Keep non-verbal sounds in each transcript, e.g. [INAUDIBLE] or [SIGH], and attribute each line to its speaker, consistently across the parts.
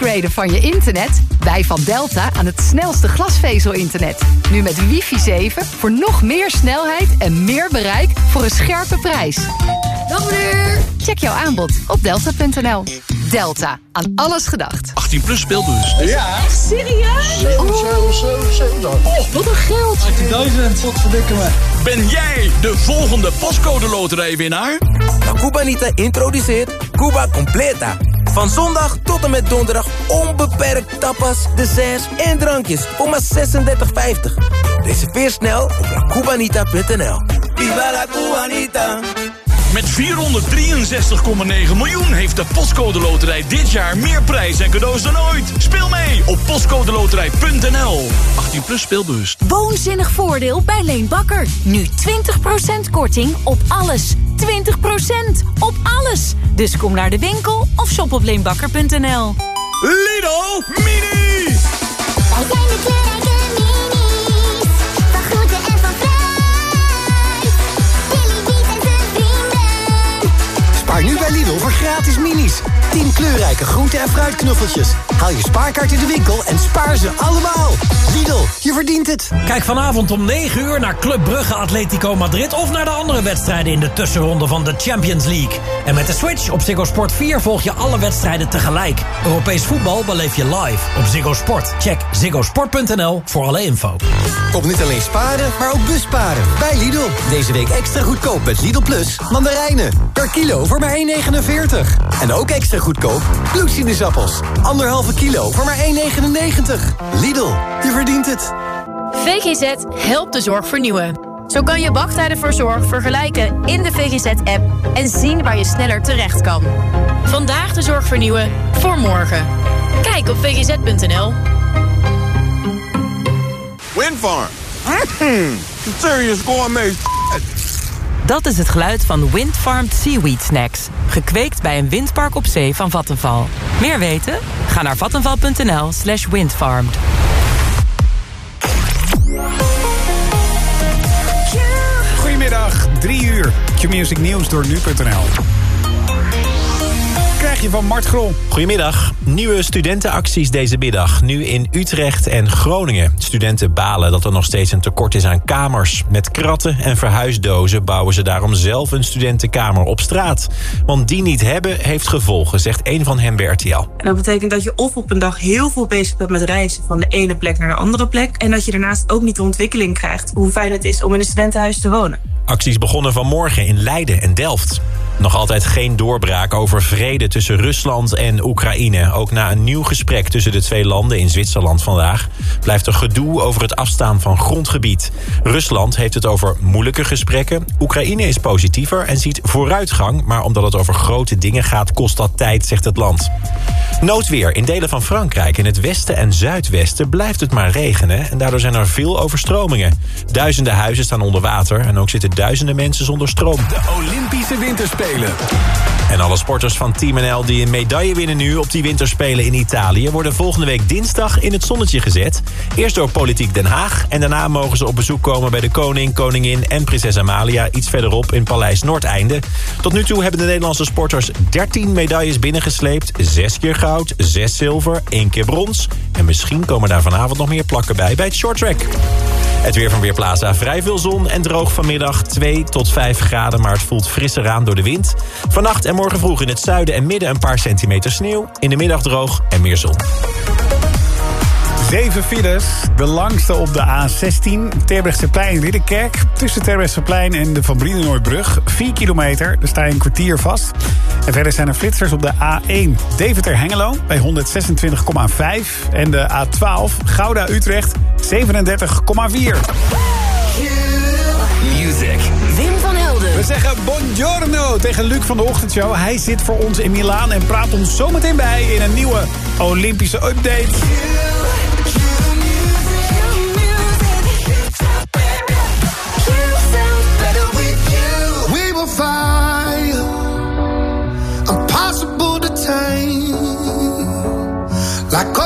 Speaker 1: upgraden van je internet? Wij van Delta aan het snelste glasvezel-internet. Nu met wifi 7 voor nog meer snelheid en meer bereik voor een scherpe prijs. Dag meneer! Check jouw aanbod op delta.nl. Delta, aan alles gedacht.
Speaker 2: 18 plus speelbus.
Speaker 3: Ja.
Speaker 4: Echt serieus?
Speaker 3: 7, 7, 7, 7.
Speaker 4: Oh, wat een geld.
Speaker 3: 18.000, wat verdikken me.
Speaker 2: Ben jij de volgende pascode loterijwinnaar?
Speaker 5: La Cubanita introduceert Cuba Completa. Van zondag tot en met donderdag onbeperkt tapas, desserts en drankjes voor maar 36,50. Reserveer snel op lacubanita.nl. Viva la Cubanita!
Speaker 2: Met 463,9 miljoen heeft de Postcode Loterij dit jaar meer prijs en cadeaus dan ooit. Speel mee op postcodeloterij.nl. 18 plus speelbewust.
Speaker 6: Woonzinnig voordeel bij Leen Bakker. Nu 20% korting op alles. 20% op alles. Dus kom naar de winkel of shop op leenbakker.nl.
Speaker 2: Lidl Mini!
Speaker 7: Wij zijn de
Speaker 8: Nu bij Lidl voor gratis minis. 10 kleurrijke groente- en fruitknuffeltjes. Haal je spaarkaart in de winkel en spaar ze allemaal. Lidl, je verdient het.
Speaker 9: Kijk vanavond om 9 uur naar Club Brugge Atletico Madrid... of naar de andere wedstrijden in de tussenronde van de Champions League. En met de Switch op Ziggo Sport 4 volg je alle wedstrijden tegelijk. Europees voetbal beleef je live op Ziggo Sport. Check ziggosport.nl voor alle info.
Speaker 8: Kom niet alleen sparen, maar ook busparen. Bij Lidl. Deze week extra goedkoop met Lidl Plus mandarijnen. Per kilo voor maar 1,49. En ook extra goedkoop bloedsinusappels. Anderhalve kilo voor maar 1,99. Lidl, je verdient het.
Speaker 10: VGZ helpt de zorg vernieuwen. Zo kan je wachttijden voor zorg vergelijken in de VGZ-app... en zien waar je sneller terecht kan. Vandaag de zorg vernieuwen voor morgen. Kijk op vgz.nl.
Speaker 11: Windfarm. Mm, serious gourmet
Speaker 12: Dat is het geluid van Windfarmed Seaweed Snacks. Gekweekt bij een windpark op zee van Vattenval. Meer weten? Ga naar vattenval.nl slash windfarmed.
Speaker 13: Goedemiddag, 3 uur. Q-Music Nieuws door nu.nl. Krijg je van Mart Grol.
Speaker 14: Goedemiddag. Nieuwe studentenacties deze middag. Nu in Utrecht en Groningen. Studenten balen dat er nog steeds een tekort is aan kamers. Met kratten en verhuisdozen bouwen ze daarom zelf een studentenkamer op straat. Want die niet hebben heeft gevolgen, zegt een van hen bij RTL.
Speaker 15: En dat betekent dat je of op een dag heel veel bezig bent met reizen van de ene plek naar de andere plek. En dat je daarnaast ook niet de ontwikkeling krijgt hoe fijn het is om in een studentenhuis te wonen.
Speaker 14: Acties begonnen vanmorgen in Leiden en Delft. Nog altijd geen doorbraak over vrede tussen Rusland en Oekraïne. Ook na een nieuw gesprek tussen de twee landen in Zwitserland vandaag... blijft er gedoe over het afstaan van grondgebied. Rusland heeft het over moeilijke gesprekken. Oekraïne is positiever en ziet vooruitgang... maar omdat het over grote dingen gaat, kost dat tijd, zegt het land. Noodweer in delen van Frankrijk. In het westen en zuidwesten blijft het maar regenen... en daardoor zijn er veel overstromingen. Duizenden huizen staan onder water... en ook zitten duizenden mensen zonder stroom.
Speaker 16: De Olympische Winterspelen.
Speaker 14: En alle sporters van Team NL die een medaille winnen nu op die winterspelen in Italië... worden volgende week dinsdag in het zonnetje gezet. Eerst door Politiek Den Haag en daarna mogen ze op bezoek komen... bij de koning, koningin en prinses Amalia iets verderop in Paleis Noordeinde. Tot nu toe hebben de Nederlandse sporters 13 medailles binnengesleept. Zes keer goud, zes zilver, één keer brons. En misschien komen daar vanavond nog meer plakken bij bij het shorttrack. Het weer van Weerplaza. Vrij veel zon en droog vanmiddag. 2 tot 5 graden, maar het voelt frisser aan door de wind. Vannacht en morgen vroeg in het zuiden en midden een paar centimeter sneeuw. In de middag droog en meer zon.
Speaker 13: Zeven files. De langste op de A16. Terbrechtseplein Ridderkerk. Tussen Terbrechtseplein en de Van Brienenoordbrug. 4 kilometer. Daar sta je een kwartier vast. En verder zijn er flitsers op de A1 Deventer-Hengelo bij 126,5. En de A12 Gouda-Utrecht 37,4.
Speaker 16: Music.
Speaker 4: Wim van Helden.
Speaker 13: We zeggen buongiorno tegen Luc van de Ochtendshow. Hij zit voor ons in Milaan en praat ons zometeen bij in een nieuwe Olympische update.
Speaker 3: La cosa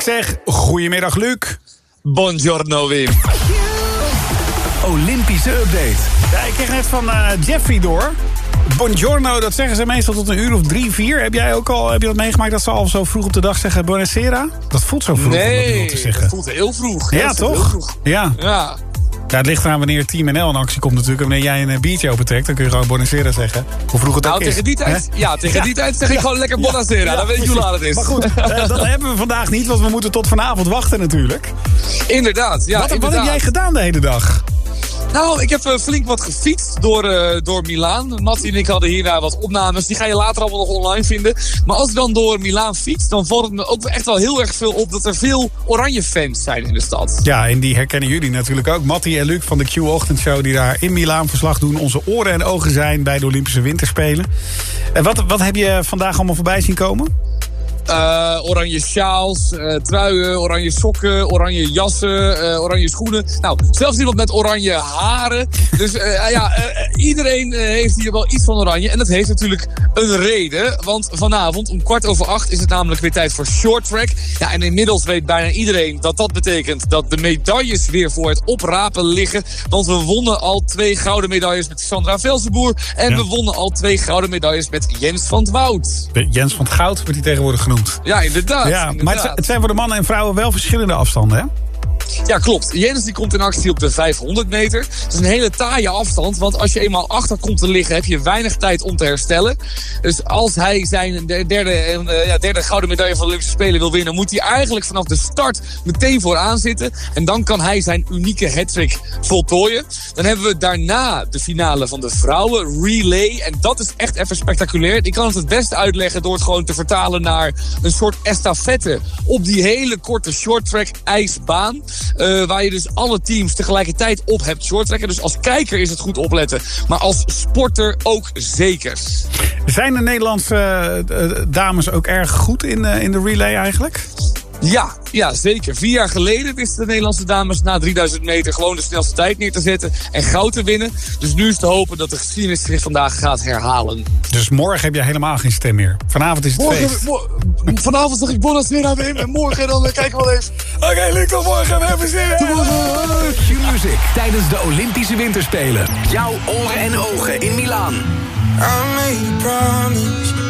Speaker 13: Ik zeg, goedemiddag Luc.
Speaker 17: Buongiorno Wim.
Speaker 13: Olympische update. Ja, ik kreeg net van eh, Jeffrey door. Buongiorno, dat zeggen ze meestal tot een uur of drie, vier. Heb jij ook al heb je dat meegemaakt dat ze al zo vroeg op de dag zeggen Buonasera? Dat voelt zo vroeg om dat
Speaker 17: Nee,
Speaker 13: te zeggen.
Speaker 17: dat voelt heel vroeg.
Speaker 13: Ja, toch?
Speaker 17: vroeg.
Speaker 13: Ja.
Speaker 17: Ja.
Speaker 13: Ja, het ligt eraan wanneer Team NL in actie komt natuurlijk. Wanneer jij een eh, biertje opentrekt, dan kun je gewoon Buonasera zeggen. Hoe vroeg het ook
Speaker 17: Nou,
Speaker 13: is.
Speaker 17: tegen die tijd, ja, tegen
Speaker 13: Ja.
Speaker 17: die tijd zeg ik
Speaker 13: Ja.
Speaker 17: gewoon lekker
Speaker 13: Ja.
Speaker 17: Buonasera.
Speaker 13: Ja,
Speaker 17: dan weet je hoe laat het is.
Speaker 13: Maar goed, eh, dat [LAUGHS] hebben we vandaag niet, want we moeten tot vanavond wachten natuurlijk.
Speaker 17: Inderdaad, ja,
Speaker 13: wat, wat heb
Speaker 17: inderdaad.
Speaker 13: jij gedaan de hele dag?
Speaker 17: Nou, ik heb eh, flink wat gefietst door, eh, door Milaan. Mattie en ik hadden hierna wat opnames. Die ga je later allemaal nog online vinden. Maar als ik dan door Milaan fiets, dan valt het me ook echt wel heel erg veel op... dat er veel oranje fans zijn in de stad.
Speaker 13: Ja, en die herkennen jullie natuurlijk ook. Mattie en Luc van de Q-ochtendshow die daar in Milaan verslag doen. Onze oren en ogen zijn bij de Olympische Winterspelen. En wat, wat heb je vandaag allemaal voorbij zien komen?
Speaker 17: Eh, oranje sjaals, eh, truien, oranje sokken, oranje jassen, eh, oranje schoenen. Nou, zelfs iemand met oranje haren. Dus ja, iedereen heeft hier wel iets van oranje. En dat heeft natuurlijk een reden. Want vanavond om kwart over acht is het namelijk weer tijd voor short track. Ja, en inmiddels weet bijna iedereen dat dat betekent dat de medailles weer voor het oprapen liggen. Want we wonnen al twee gouden medailles met Sandra Velsenboer. En
Speaker 13: Ja.
Speaker 17: we wonnen al twee gouden medailles met Jens van het Woud.
Speaker 13: Jens van het Goud wordt hij tegenwoordig genoemd.
Speaker 17: Ja, inderdaad.
Speaker 13: Ja, maar het zijn- het zijn voor de mannen en vrouwen wel verschillende afstanden, hè?
Speaker 17: Ja, klopt. Jens die komt in actie op de 500 meter. Het is een hele taaie afstand, want als je eenmaal achter komt te liggen... heb je weinig tijd om te herstellen. Dus als hij zijn de- derde, eh, ja, derde gouden medaille van de Olympische Spelen wil winnen... moet hij eigenlijk vanaf de start meteen vooraan zitten. En dan kan hij zijn unieke hattrick voltooien. Dan hebben we daarna de finale van de vrouwen, relay. En dat is echt even spectaculair. Ik kan het het beste uitleggen door het gewoon te vertalen naar een soort estafette... op die hele korte shorttrack ijsbaan. Eh, waar je dus alle teams tegelijkertijd op hebt shorttracken. Dus als kijker is het goed opletten. Maar als sporter ook zeker.
Speaker 13: Zijn de Nederlandse eh, eh, dames ook erg goed in, in de relay eigenlijk?
Speaker 17: Ja, ja, zeker. Vier jaar geleden wisten de Nederlandse dames na 3000 meter gewoon de snelste tijd neer te zetten en goud te winnen. Dus nu is te hopen dat de geschiedenis zich vandaag gaat herhalen.
Speaker 13: Dus morgen heb je helemaal geen stem meer. Vanavond is het feest.
Speaker 17: Morgen, mo- vanavond zeg ik Bonasera Wim en morgen dan eh, kijken we wel even. Oké, tot morgen. We hebben zin.
Speaker 16: Q-Music tijdens de Olympische Winterspelen. Jouw oren en ogen in Milaan.
Speaker 18: I made a promise.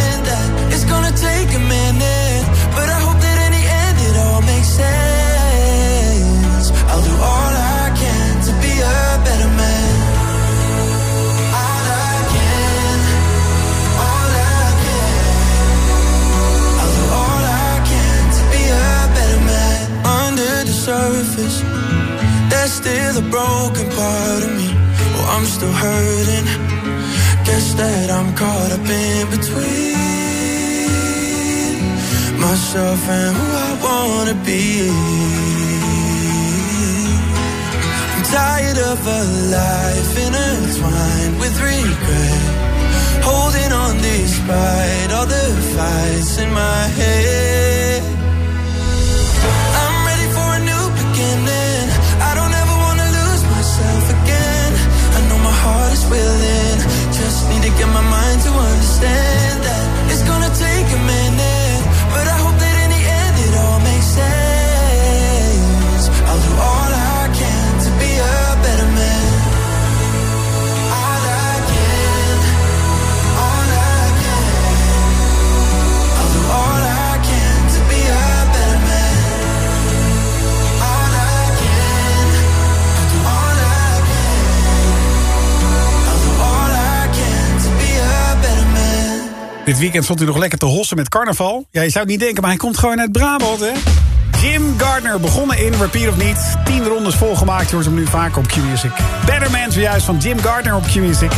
Speaker 18: myself and who I wanna be. I'm tired of a life intertwined with regret. Holding on despite all the fights in my head. I'm ready for a new beginning. I don't ever wanna lose myself again. I know my heart is willing. Just need to get my mind to understand Dit weekend stond hij nog lekker te hossen met carnaval. Ja, je zou het niet denken, maar hij komt gewoon uit Brabant, hè? Jim Gardner, begonnen in Repeat of Niet. Tien rondes volgemaakt, je hoort hem nu vaak op Q-Music. Better Man, zojuist van Jim Gardner op Q-Music.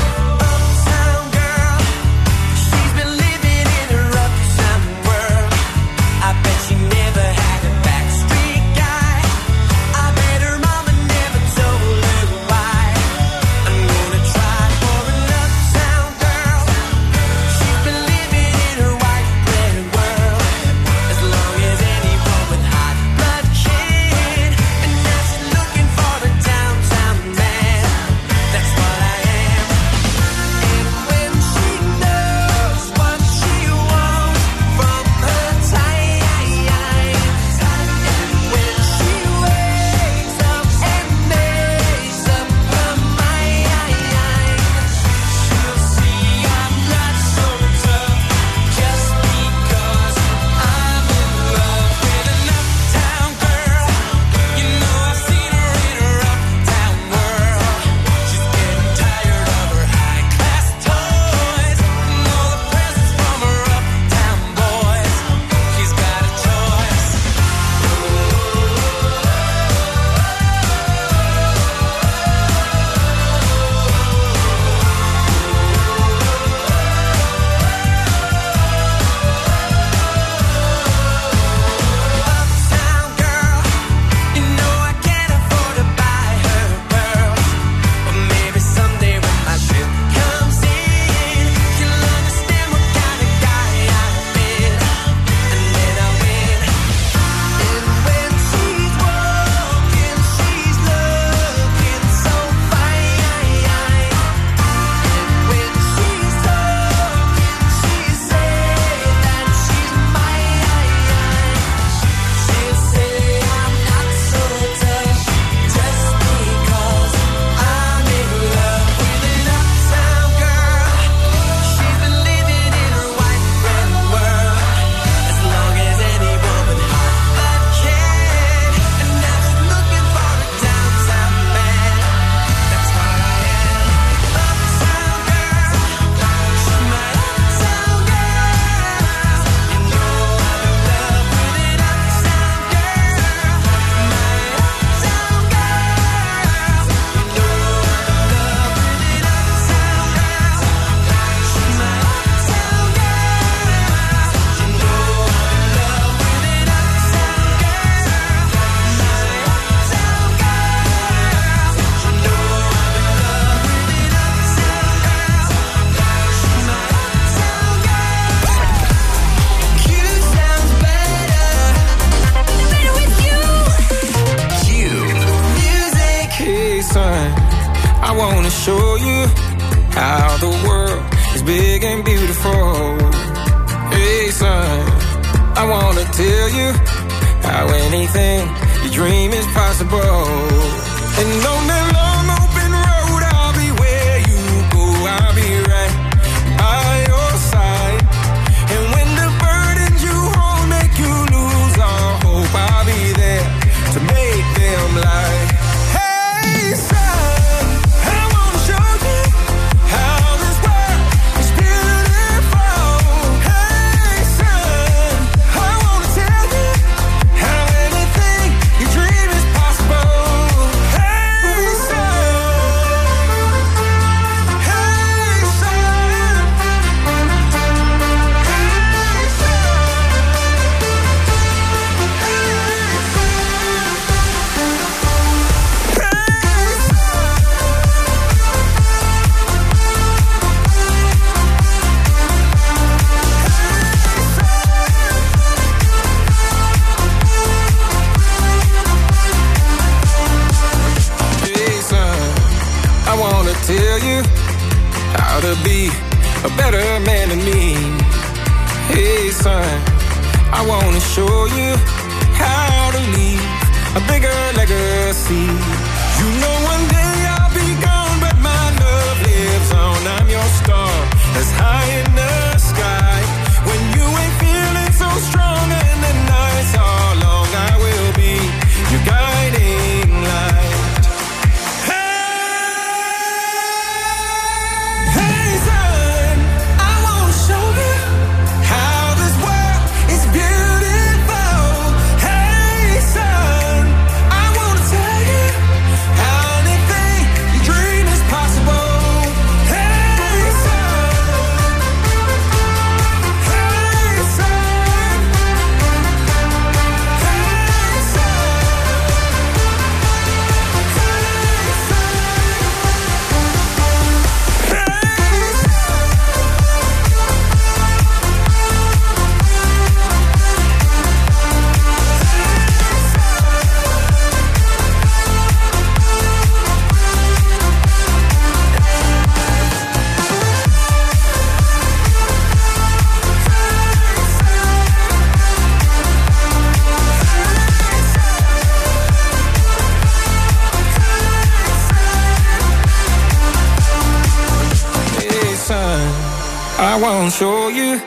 Speaker 19: You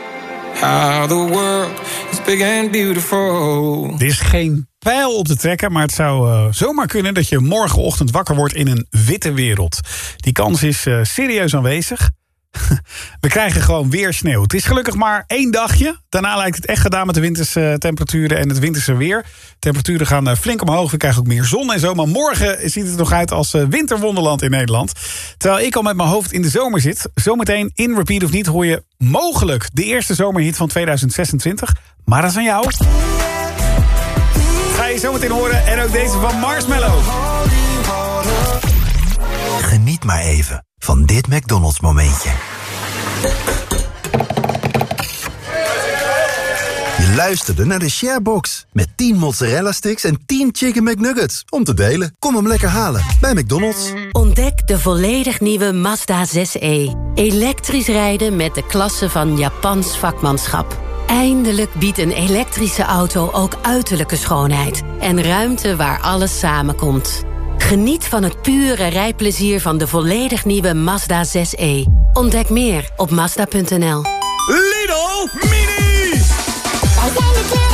Speaker 19: how the world is beautiful.
Speaker 13: Er is geen pijl op te trekken, maar het zou eh, zomaar kunnen dat je morgenochtend wakker wordt in een witte wereld. Die kans is eh, serieus aanwezig. [LAUGHS] We krijgen gewoon weer sneeuw. Het is gelukkig maar één dagje. Daarna lijkt het echt gedaan met de winterse eh, temperaturen en het winterse weer. Temperaturen gaan eh, flink omhoog. We krijgen ook meer zon en zo. Maar morgen ziet het nog uit als eh, winterwonderland in Nederland. Terwijl ik al met mijn hoofd in de zomer zit. Zometeen in Repeat of Niet hoor je mogelijk de eerste zomerhit van 2026. Maar dat is aan jou. Ga je zometeen horen. En ook deze van Marshmallow.
Speaker 20: Geniet maar even van dit McDonald's momentje. Je luisterde naar de Sharebox. Met 10 mozzarella sticks en 10 chicken McNuggets. Om te delen. Kom hem lekker halen bij McDonald's.
Speaker 21: Ontdek de volledig nieuwe Mazda 6e. Elektrisch rijden met de klasse van Japans vakmanschap. Eindelijk biedt een elektrische auto ook uiterlijke schoonheid. En ruimte waar alles samenkomt. Geniet van het pure rijplezier van de volledig nieuwe Mazda 6e. Ontdek meer op Mazda.nl.
Speaker 3: Lidl Mini! Wij zijn de kleurrijke minis.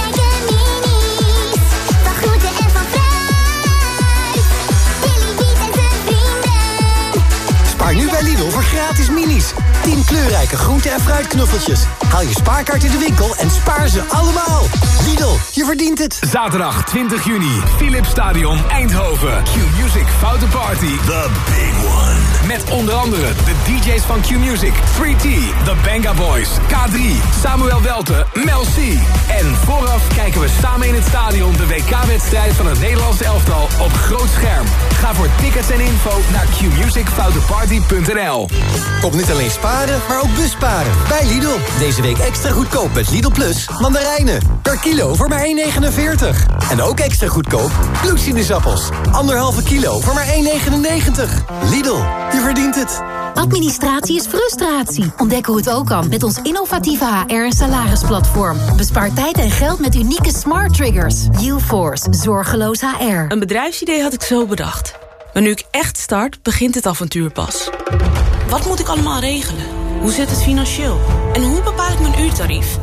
Speaker 8: Gratis minis. 10 kleurrijke groente- en fruitknuffeltjes. Haal je spaarkaart in de winkel en spaar ze allemaal. Lidl, je verdient het.
Speaker 16: Zaterdag 20 juni, Philips Stadion Eindhoven. Q-Music Foute Party. The big one. Met onder andere de DJ's van Q-Music, 3T, The Banga Boys, K3, Samuel Welte, Mel C. En vooraf kijken we samen in het stadion de WK-wedstrijd van het Nederlandse elftal op groot scherm. Ga voor tickets en info naar qmusicfouteparty.nl.
Speaker 8: Kom niet alleen sparen, maar ook busparen. Bij Lidl. Deze week extra goedkoop met Lidl Plus mandarijnen. Per kilo voor maar 1,49. En ook extra goedkoop bloedsinusappels. Anderhalve kilo voor maar 1,99. Lidl, je verdient het.
Speaker 22: Administratie is frustratie. Ontdek hoe het ook kan met ons innovatieve HR- en salarisplatform. Bespaar tijd en geld met unieke smart triggers. UForce, zorgeloos HR.
Speaker 23: Een bedrijfsidee had ik zo bedacht. Maar nu ik echt start, begint het avontuur pas. Wat moet ik allemaal regelen? Hoe zit het financieel? En hoe bepaal ik mijn uurtarief?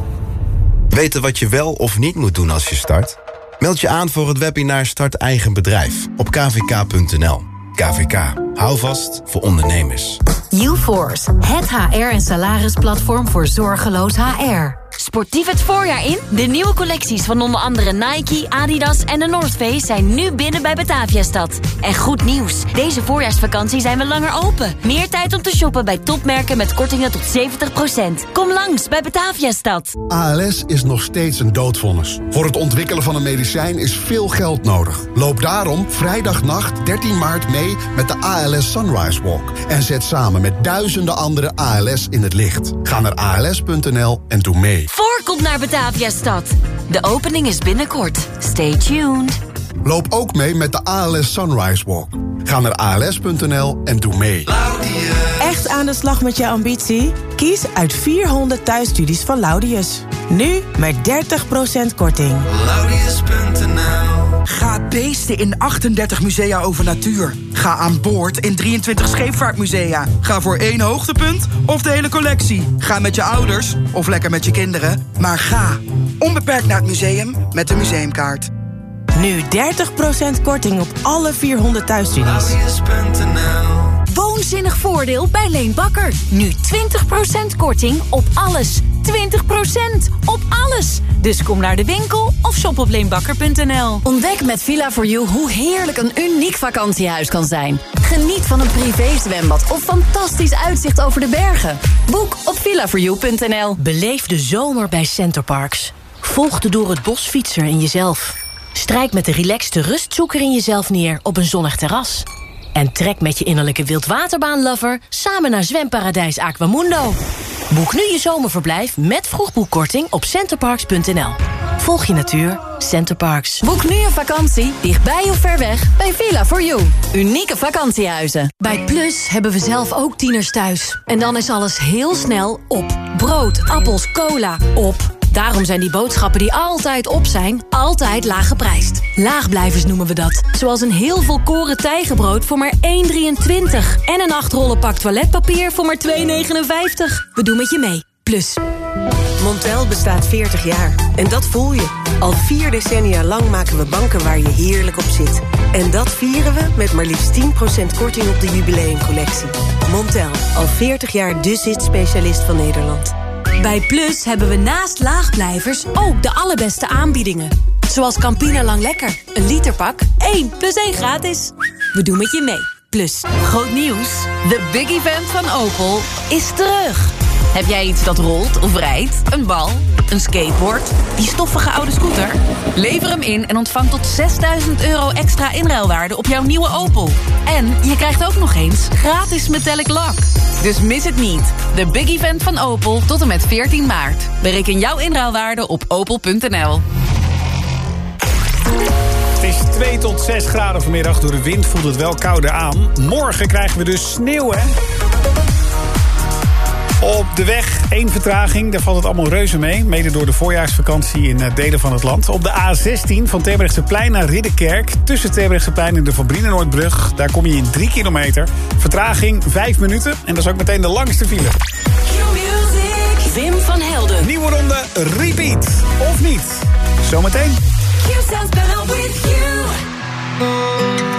Speaker 24: Weten wat je wel of niet moet doen als je start? Meld je aan voor het webinar Start Eigen Bedrijf op kvk.nl. KVK, hou vast voor ondernemers.
Speaker 22: UForce, het HR- en salarisplatform voor zorgeloos HR.
Speaker 25: Sportief het voorjaar in? De nieuwe collecties van onder andere Nike, Adidas en de North Face zijn nu binnen bij Bataviastad. En goed nieuws, deze voorjaarsvakantie zijn we langer open. Meer tijd om te shoppen bij topmerken met kortingen tot 70%. Kom langs bij Bataviastad.
Speaker 26: ALS is nog steeds een doodvonnis. Voor het ontwikkelen van een medicijn is veel geld nodig. Loop daarom vrijdagnacht 13 maart mee met de ALS Sunrise Walk. En zet samen met duizenden andere ALS in het licht. Ga naar als.nl en doe mee.
Speaker 25: Voorkomt naar Bataviastad. De opening is binnenkort. Stay tuned.
Speaker 26: Loop ook mee met de ALS Sunrise Walk. Ga naar als.nl en doe mee.
Speaker 27: Echt aan de slag met je ambitie? Kies uit 400 thuisstudies van Laudius. Nu met 30% korting.
Speaker 28: Ga beesten in 38 musea over natuur. Ga aan boord in 23 scheepvaartmusea. Ga voor één hoogtepunt of de hele collectie. Ga met je ouders of lekker met je kinderen. Maar ga onbeperkt naar het museum met de museumkaart.
Speaker 27: Nu 30% korting op alle 400 thuisstudies.
Speaker 6: Woonzinnig voordeel bij Leen Bakker. Nu 20% korting op alles. 20% op alles. Dus kom naar de winkel of shop op leenbakker.nl.
Speaker 1: Ontdek met Villa4You hoe heerlijk een uniek vakantiehuis kan zijn. Geniet van een privézwembad of fantastisch uitzicht over de bergen. Boek op villa4you.nl.
Speaker 21: Beleef de zomer bij Centerparks. Volg de door het bos fietser in jezelf. Strijk met de relaxte rustzoeker in jezelf neer op een zonnig terras. En trek met je innerlijke wildwaterbaanlover samen naar zwemparadijs Aquamundo. Boek nu je zomerverblijf met vroegboekkorting op centerparks.nl. Volg je natuur, Centerparks.
Speaker 1: Boek nu een vakantie, dichtbij of ver weg, bij Villa4You. Unieke vakantiehuizen.
Speaker 22: Bij Plus hebben we zelf ook tieners thuis. En dan is alles heel snel op. Brood, appels, cola, op. Daarom zijn die boodschappen die altijd op zijn, altijd laag geprijsd. Laagblijvers noemen we dat. Zoals een heel volkoren tijgenbrood voor maar 1,23. En een 8 rollen pak toiletpapier voor maar 2,59. We doen met je mee. Plus.
Speaker 29: Montel bestaat 40 jaar. En dat voel je. Al vier decennia lang maken we banken waar je heerlijk op zit. En dat vieren we met maar liefst 10% korting op de jubileumcollectie. Montel, al 40 jaar de zit-specialist van Nederland.
Speaker 22: Bij Plus hebben we naast laagblijvers ook de allerbeste aanbiedingen. Zoals Campina Lang Lekker. Een literpak, 1 plus 1 gratis. We doen met je mee. Plus.
Speaker 30: Groot nieuws. De big event van Opel is terug. Heb jij iets dat rolt of rijdt? Een bal? Een skateboard? Die stoffige oude scooter? Lever hem in en ontvang tot 6000 euro extra inruilwaarde op jouw nieuwe Opel. En je krijgt ook nog eens gratis metallic lak. Dus mis het niet. De big event van Opel tot en met 14 maart. Bereken jouw inruilwaarde op opel.nl.
Speaker 13: Het is 2 tot 6 graden vanmiddag. Door de wind voelt het wel kouder aan. Morgen krijgen we dus sneeuw, hè? Op de weg één vertraging, daar valt het allemaal reuze mee. Mede door de voorjaarsvakantie in eh, delen van het land. Op de A16 van Terbrechtseplein naar Ridderkerk... tussen Terbrechtseplein en de Van Brienenoordbrug... daar kom je in 3 kilometer. Vertraging 5 minuten en dat is ook meteen de langste file.
Speaker 22: Wim van Helden.
Speaker 13: Nieuwe ronde, repeat. Of niet? Zometeen.
Speaker 22: Q sounds better with you.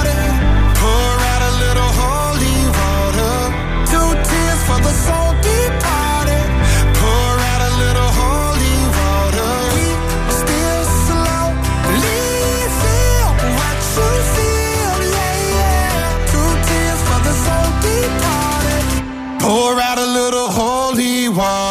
Speaker 3: For the. Pour out a little holy water. We still slowly feel what you feel, yeah, yeah. Two tears for the. Pour out a little holy water.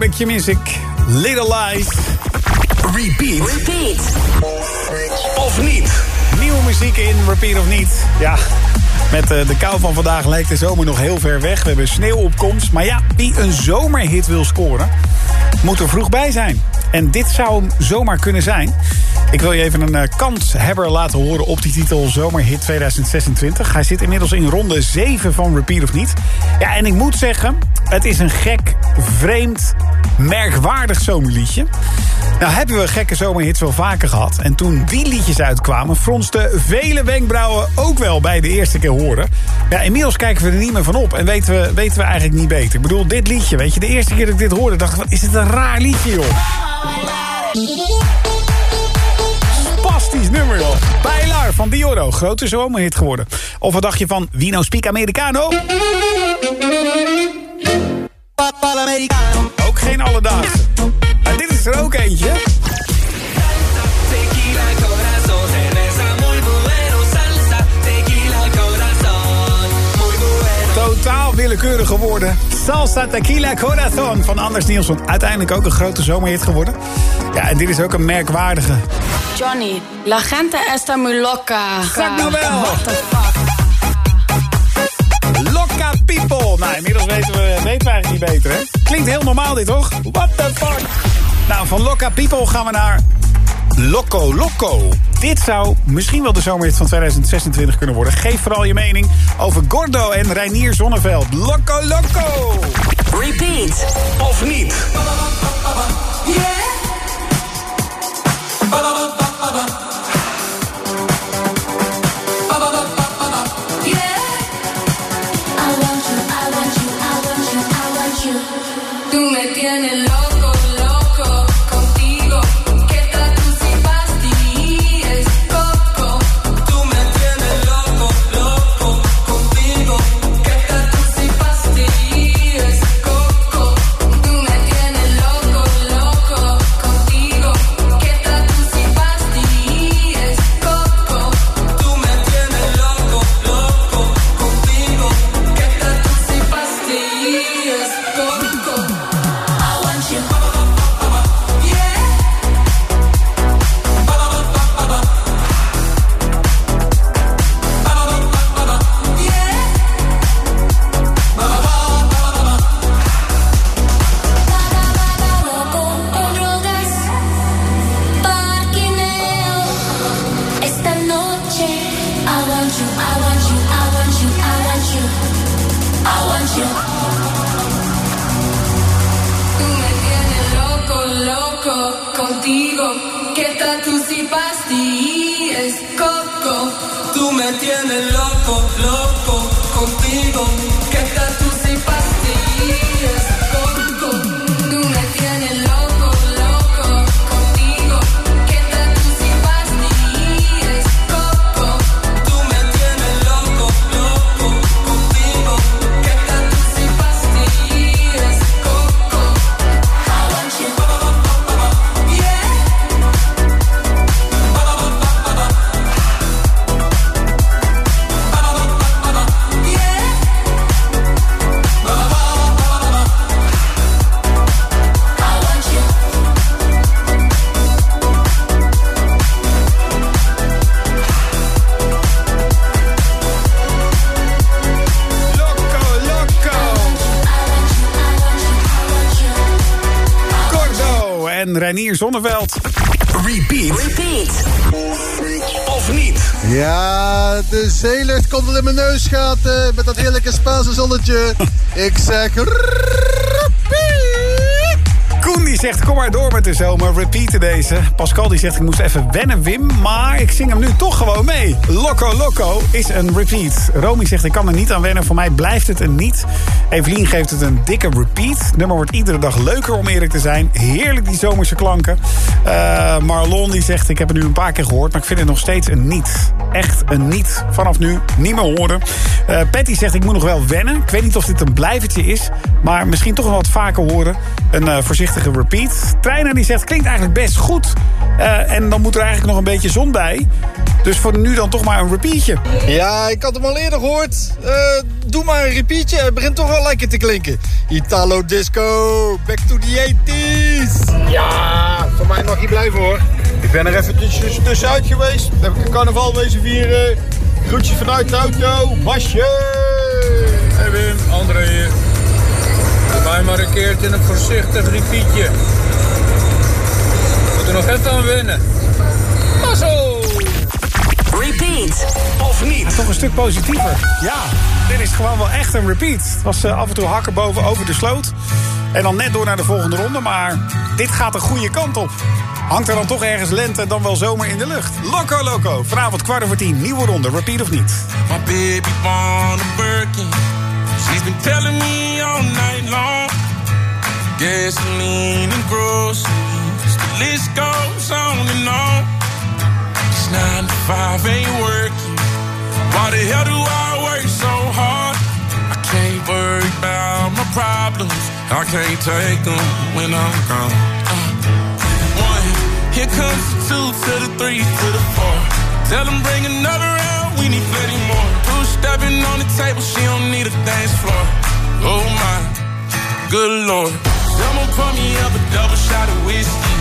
Speaker 13: Met music. Little Lies.
Speaker 16: Repeat. Repeat. Of niet.
Speaker 13: Nieuwe muziek in Repeat of niet. Ja, met eh, de kou van vandaag lijkt de zomer nog heel ver weg. We hebben sneeuwopkomst. Maar ja, wie een zomerhit wil scoren, moet er vroeg bij zijn. En dit zou hem zomaar kunnen zijn. Ik wil je even een uh, kanshebber laten horen op die titel Zomerhit 2026. Hij zit inmiddels in ronde 7 van Repeat of Niet. Ja, en ik moet zeggen, het is een gek, vreemd, merkwaardig zomerliedje. Nou hebben we gekke zomerhits wel vaker gehad. En toen die liedjes uitkwamen, fronsten vele wenkbrauwen ook wel bij de eerste keer horen. Ja, inmiddels kijken we er niet meer van op en weten we, weten we eigenlijk niet beter. Ik bedoel, dit liedje, weet je, de eerste keer dat ik dit hoorde, dacht ik, wat is dit een raar liedje, joh. Spastisch nummer, joh. Bailar van Dioro, grote zomerhit geworden. Of wat dacht je van Wino Speak Americano? Ook geen alledaagse. Maar dit is er ook eentje. Totaal willekeurig geworden. Salsa Tequila Corazon van Anders Nielsen. Uiteindelijk ook een grote zomerhit geworden. Ja, en dit is ook een merkwaardige.
Speaker 31: Johnny, la gente está muy loca.
Speaker 13: Zeg nou wel.
Speaker 31: What the fuck?
Speaker 13: Loca people. Nou, inmiddels weten we, weten we eigenlijk niet beter, hè? Klinkt heel normaal dit, toch? What the fuck? Nou, van Loca people gaan we naar Loco Loco. Dit zou misschien wel de zomerhit van 2026 kunnen worden. Geef vooral je mening over Gordo en Reinier Zonneveld. Loco Loco.
Speaker 16: Repeat. Of niet.
Speaker 31: Me tienes loco, loco contigo.
Speaker 13: Zonneveld.
Speaker 16: Repeat.
Speaker 32: Repeat.
Speaker 16: Of niet.
Speaker 33: Ja, de zeelucht komt wel in mijn neus gaat eh, met dat heerlijke Spaanse zonnetje. [LAUGHS] Ik zeg...
Speaker 13: Zegt, kom maar door met de zomer, repeaten deze. Pascal die zegt, ik moest even wennen, Wim, maar ik zing hem nu toch gewoon mee. Loco Loco is een repeat. Romy zegt, ik kan er niet aan wennen, voor mij blijft het een niet. Evelien geeft het een dikke repeat. Nummer wordt iedere dag leuker om eerlijk te zijn. Heerlijk die zomerse klanken. Eh, Marlon die zegt, ik heb het nu een paar keer gehoord, maar ik vind het nog steeds een niet. Echt een niet. Vanaf nu niet meer horen. Eh, Patty zegt, ik moet nog wel wennen. Ik weet niet of dit een blijvertje is, maar misschien toch wel wat vaker horen. Een eh, voorzichtige repeat. Trainer die zegt, klinkt eigenlijk best goed. Eh, en dan moet er eigenlijk nog een beetje zon bij. Dus voor nu dan toch maar een repeatje.
Speaker 34: Ja, ik had hem al eerder gehoord. Eh, doe maar een repeatje. Het begint toch wel lekker te klinken. Italo Disco, back to the 80s. Ja, voor mij mag je blijven hoor. Ik ben er eventjes tussenuit geweest. Heb ik een carnaval wezen vieren. Groetjes vanuit de auto. Basje!
Speaker 14: Hey Wim, André hier. Doe mij maar een keertje een voorzichtig repeatje. Moet er nog even aan wennen. Mazzel!
Speaker 13: Repeat of niet? toch een stuk positiever. Ja, dit is gewoon wel echt een repeat. Het was eh, af en toe hakken boven over de sloot. En dan net door naar de volgende ronde. Maar dit gaat de goede kant op. Hangt er dan toch ergens lente dan wel zomer in de lucht? Loco Loco, vanavond kwart over tien, nieuwe ronde, repeat of niet?
Speaker 35: My baby born a Birkin. She's been telling me all night long. Gasoline and groceries. The list goes on and on. It's nine to five ain't working. Why the hell do I work so hard? I can't worry about my problems. I can't take them when I'm gone. Here comes the two to the three to the four. Tell them bring another round, we need plenty more. Two stepping on the table, she don't need a dance floor. Oh my, good lord. Someone pour me up a double shot of whiskey.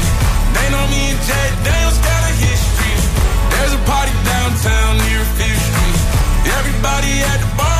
Speaker 35: They know me and Jay Daniels got a history. There's a party downtown near Fifth Street. Everybody at the bar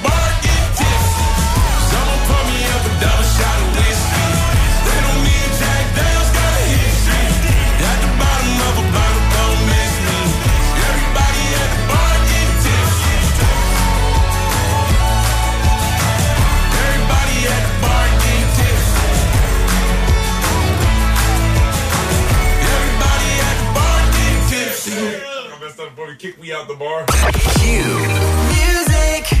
Speaker 14: kick me out the bar.
Speaker 36: Music.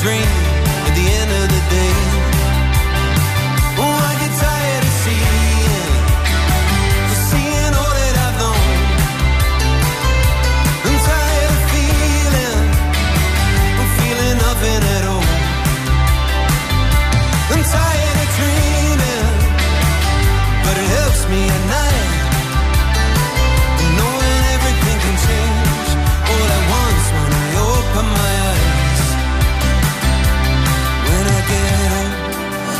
Speaker 18: dream.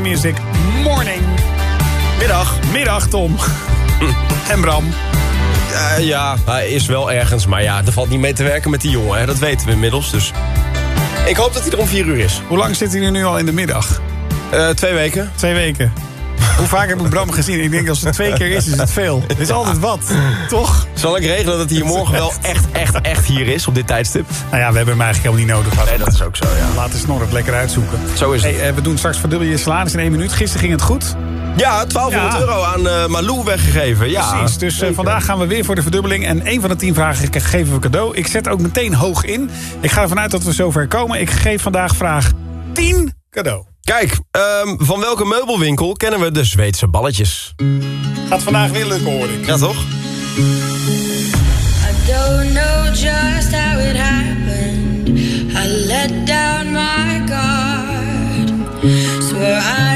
Speaker 13: Music Morning. Middag, middag Tom. [LAUGHS] en Bram.
Speaker 37: Eh, ja, hij is wel ergens, maar ja, er valt niet mee te werken met die jongen. Hè? Dat weten we inmiddels, dus... Ik hoop dat hij er om vier uur is.
Speaker 13: Hoe lang zit hij nu al in de middag?
Speaker 37: Eh, twee weken.
Speaker 13: Twee weken. Hoe vaak heb ik Bram gezien? Ik denk als het twee keer is, is het veel. Het is altijd wat, toch?
Speaker 37: Zal ik regelen dat hij hier morgen wel echt, echt, echt hier is op dit tijdstip?
Speaker 13: Nou ja, we hebben hem eigenlijk helemaal niet nodig.
Speaker 37: Nee, dat is ook zo, ja.
Speaker 13: Laat de snor het lekker uitzoeken.
Speaker 37: Zo is het.
Speaker 13: Hey, eh, we doen straks verdubbel je salaris in één minuut. Gisteren ging het goed.
Speaker 37: Ja, 1200
Speaker 13: Ja.
Speaker 37: euro aan eh, Malou weggegeven. Ja,
Speaker 13: Precies, dus eh, vandaag gaan we weer voor de verdubbeling. En één van de tien vragen ge- geven we cadeau. Ik zet ook meteen hoog in. Ik ga ervan uit dat we zover komen. Ik geef vandaag vraag 10 cadeau.
Speaker 37: Kijk, ehm, van welke meubelwinkel kennen we de Zweedse balletjes?
Speaker 13: Gaat vandaag weer lukken, hoor ik.
Speaker 37: Ja, toch?
Speaker 31: I don't know just how it happened. I let down my guard. Swore I'd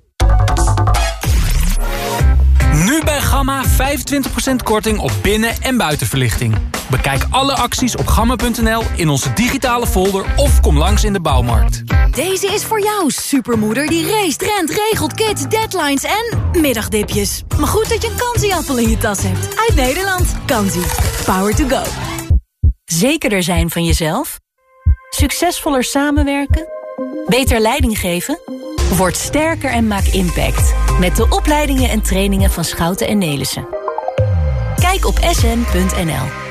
Speaker 38: Nu bij Gamma 25% korting op binnen- en buitenverlichting. Bekijk alle acties op gamma.nl in onze digitale folder of kom langs in de bouwmarkt.
Speaker 22: Deze is voor jou, supermoeder die race, rent, regelt, kids, deadlines en middagdipjes. Maar goed dat je een kansieappel in je tas hebt. Uit Nederland. Kansie. Power to go.
Speaker 6: Zekerder zijn van jezelf? Succesvoller samenwerken? Beter leiding geven? Word sterker en maak impact. Met de opleidingen en trainingen van Schouten en Nelissen. Kijk op sn.nl.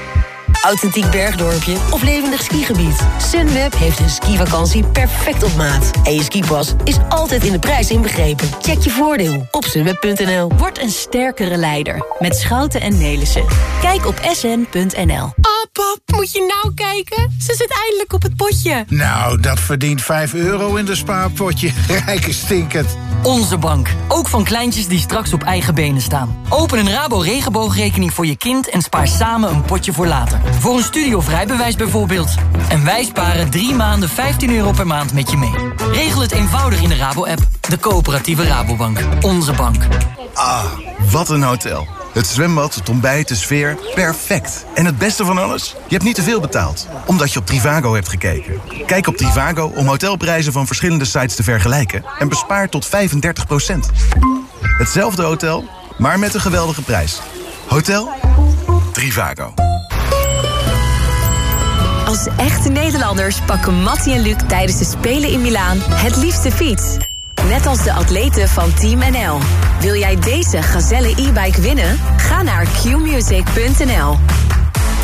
Speaker 29: Authentiek bergdorpje of levendig skigebied. Sunweb heeft een skivakantie perfect op maat. En je skipas is altijd in de prijs inbegrepen. Check je voordeel op sunweb.nl.
Speaker 6: Word een sterkere leider met Schouten en Nelissen. Kijk op sn.nl.
Speaker 22: Oh pap, moet je nou kijken? Ze zit eindelijk op het potje.
Speaker 39: Nou, dat verdient 5 euro in de spaarpotje. [LAUGHS] Rijke stinkend.
Speaker 40: Onze bank. Ook van kleintjes die straks op eigen benen staan. Open een Rabo regenboogrekening voor je kind en spaar samen een potje voor later. Voor een studie of bijvoorbeeld. En wij sparen drie maanden 15 euro per maand met je mee. Regel het eenvoudig in de Rabo-app. De coöperatieve Rabobank. Onze bank.
Speaker 41: Ah, wat een hotel. Het zwembad, het ontbijt, de sfeer, perfect. En het beste van alles? Je hebt niet te veel betaald, omdat je op Trivago hebt gekeken. Kijk op Trivago om hotelprijzen van verschillende sites te vergelijken... en bespaar tot 35% Hetzelfde hotel, maar met een geweldige prijs. Hotel Trivago.
Speaker 6: Als echte Nederlanders pakken Mattie en Luc tijdens de Spelen in Milaan het liefste fiets. Net als de atleten van Team NL. Wil jij deze Gazelle e-bike winnen? Ga naar qmusic.nl.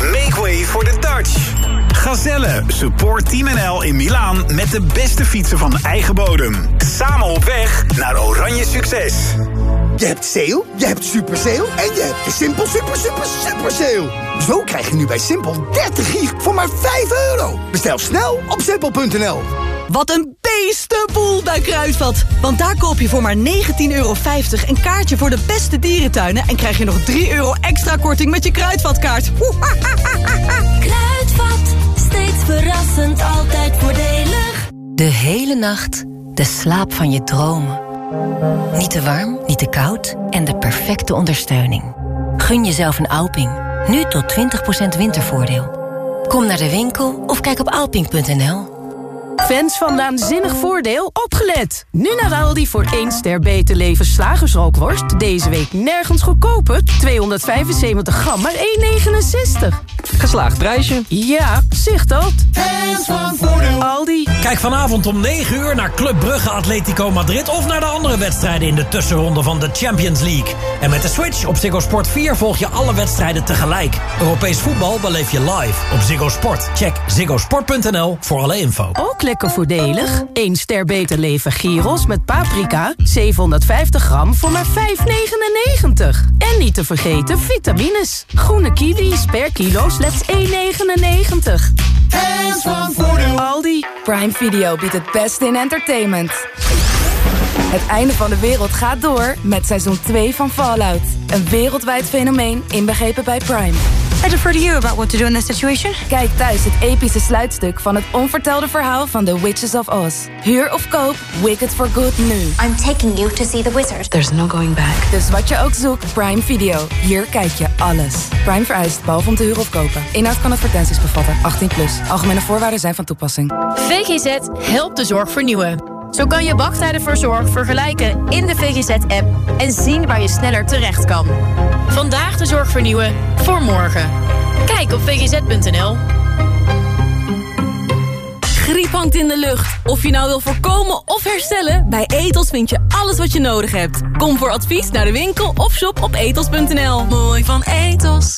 Speaker 13: Make way for the Dutch. Gazelle, support Team NL in Milaan met de beste fietsen van eigen bodem. Samen op weg naar oranje succes.
Speaker 26: Je hebt sale, je hebt super sale en je hebt de Simpel super super super sale. Zo krijg je nu bij Simpel 30 gig voor maar 5 euro. Bestel snel op simpel.nl.
Speaker 42: Wat een beestenboel bij Kruidvat. Want daar koop je voor maar 19,50 euro een kaartje voor de beste dierentuinen... en krijg je nog 3 euro extra korting met je Kruidvatkaart.
Speaker 7: Kruidvat, steeds verrassend, altijd voordelig.
Speaker 25: De hele nacht de slaap van je dromen. Niet te warm, niet te koud en de perfecte ondersteuning. Gun jezelf een Alping. Nu tot 20% wintervoordeel. Kom naar de winkel of kijk op alping.nl.
Speaker 31: Fans van Naanzinnig Voordeel, opgelet! Nu naar Aldi voor 1 ster beter leven slagersrookworst. Deze week nergens goedkoper. 275 gram, maar 1,69.
Speaker 9: Geslaagd prijsje.
Speaker 31: Ja, zicht dat.
Speaker 9: Fans van Voordeel.
Speaker 31: Aldi.
Speaker 9: Kijk vanavond om 9 uur naar Club Brugge Atletico Madrid... of naar de andere wedstrijden in de tussenronde van de Champions League. En met de Switch op Ziggo Sport 4 volg je alle wedstrijden tegelijk. Europees voetbal beleef je live op Ziggo Sport. Check ziggosport.nl voor alle info.
Speaker 31: Ook lekker voordelig. 1 ster beter leven gyros met paprika. 750 gram voor maar 5,99. En niet te vergeten vitamines. Groene kiwis per kilo slechts 1,99.
Speaker 7: Fans van Voordeel.
Speaker 42: Aldi. Prime Video biedt het beste in entertainment. Het einde van de wereld gaat door met seizoen 2 van Fallout. Een wereldwijd fenomeen inbegrepen bij Prime. I defer to you about what to do in this situation. Kijk thuis het epische sluitstuk van het onvertelde verhaal van The Witches of Oz. Huur of koop Wicked for Good nu.
Speaker 7: I'm taking you to see the wizard.
Speaker 42: There's no going back. Dus wat je ook zoekt, Prime Video. Hier kijk je alles. Prime vereist, behalve om te huren of kopen. Inhoud kan advertenties bevatten. 18 plus. Algemene voorwaarden zijn van toepassing.
Speaker 43: VGZ helpt de zorg vernieuwen. Zo kan je wachttijden voor zorg vergelijken in de VGZ-app en zien waar je sneller terecht kan. Vandaag de zorg vernieuwen voor morgen. Kijk op vgz.nl.
Speaker 44: Griep hangt in de lucht. Of je nou wil voorkomen of herstellen, bij Etos vind je alles wat je nodig hebt. Kom voor advies naar de winkel of shop op etos.nl. Mooi van Etos.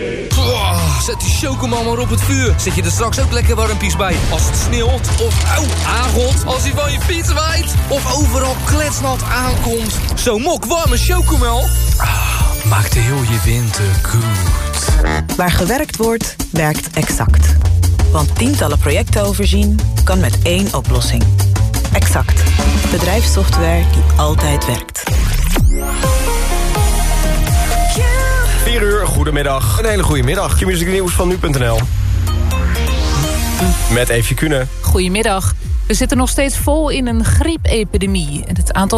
Speaker 45: Zet die chocomel maar op het vuur. Zet je er straks ook lekker warmpies bij. Als het sneeuwt of auw, aangot. Als hij van je fiets waait. Of overal kletsnat aankomt. Zo'n mok warme chocomel. Ah, maakt heel je winter goed.
Speaker 46: Waar gewerkt wordt, werkt exact. Want tientallen projecten overzien kan met één oplossing. Exact. Bedrijfssoftware die altijd werkt.
Speaker 37: 4 uur, goedemiddag. Een hele goede middag. Q-music nieuws van nu.nl. Met Eefje Kunen.
Speaker 47: Goedemiddag. We zitten nog steeds vol in een griepepidemie. En het aantal